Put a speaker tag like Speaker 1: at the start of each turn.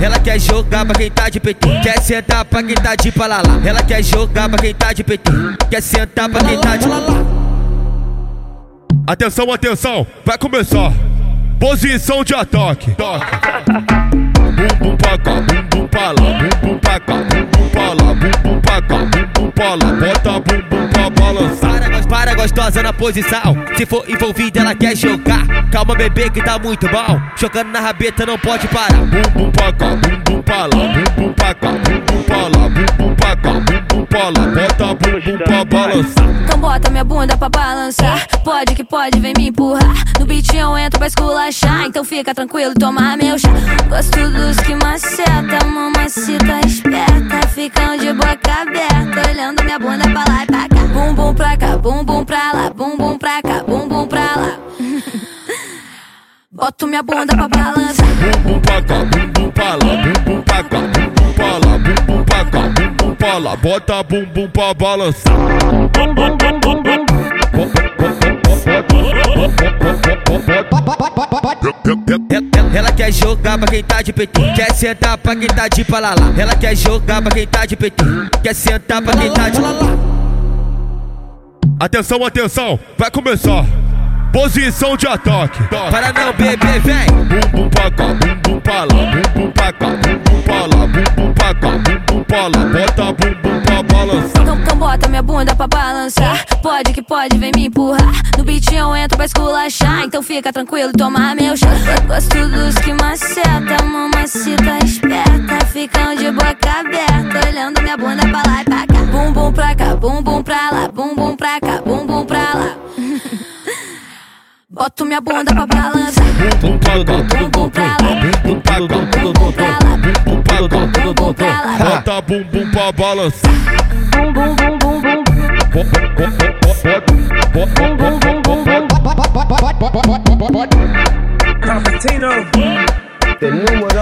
Speaker 1: Ela quer jogar pra quem tá de PT, quer sentar pra quem tá de palalá. Ela quer jogar pra quem tá de PT, quer sentar pra quem tá de.
Speaker 2: Atenção, atenção, vai começar. Posição de ataque. Toque. Bum bum pra cá, bum bum pra lá, bum bum pra cá, bum bum pra lá, bum bum pra cá, bum bum pra lá. Bota bum bum pra balançar.
Speaker 1: Para, para gostosa na posição. Se for envolvida, ela quer jogar. Calma, bebê, que tá muito bom. Jogando na rabeta, não pode parar.
Speaker 2: Bum bum pra cá, bum bum pra lá, bum bum pra cá, bum bum pra lá, bum bum pra cá, bum bum pra lá. Bota bum bum pra balançar.
Speaker 3: Então bota minha bunda pra balançar. Pode que pode, vem me empurrar. No beat eu entro pra esculachar. Então fica tranquilo, toma meu chá. Boca aberta, olhando minha bunda pra lá e pra cá. Bum bum pra cá, bum bum pra lá, bum bum pra cá, bum bum pra lá. Boto minha bunda pra balançar.
Speaker 2: Bum bum pra cá, bum bum pra lá, bum bum pra cá, bum bum pra lá, bum bum pra cá, bum bum pra lá. Bota bum bum pra balançar. Bum bum bum bum bum.
Speaker 1: Ela, quer jogar pra quem tá de PT, quer sentar pra quem tá de palalá. Ela quer jogar pra quem tá de PT, quer sentar pra quem tá de lalá.
Speaker 2: Atenção, atenção, vai começar. Posição de ataque.
Speaker 1: Para não, bebê, vem.
Speaker 2: Bum bum pra cá, bum bum pra lá, bum bum pra cá, bum bum pra lá,
Speaker 3: bunda pra balançar. Pode que pode, vem me empurrar. No beat eu entro pra esculachar. Então fica tranquilo, toma meu chá. Gosto dos que maceta, mamacita esperta. Ficam de boca aberta, olhando minha bunda pra lá e pra cá. Bum bum pra cá, bum bum pra lá, bum bum pra cá, bum bum pra lá. Boto minha bunda pra balançar.
Speaker 2: Bum
Speaker 3: Bum pra lá,
Speaker 2: bum
Speaker 3: bum pra lá,
Speaker 2: bum
Speaker 3: bum bum pra lá.
Speaker 2: Bota bum bum pra balançar.
Speaker 3: Bum bum bum bum bum.
Speaker 4: The número uno.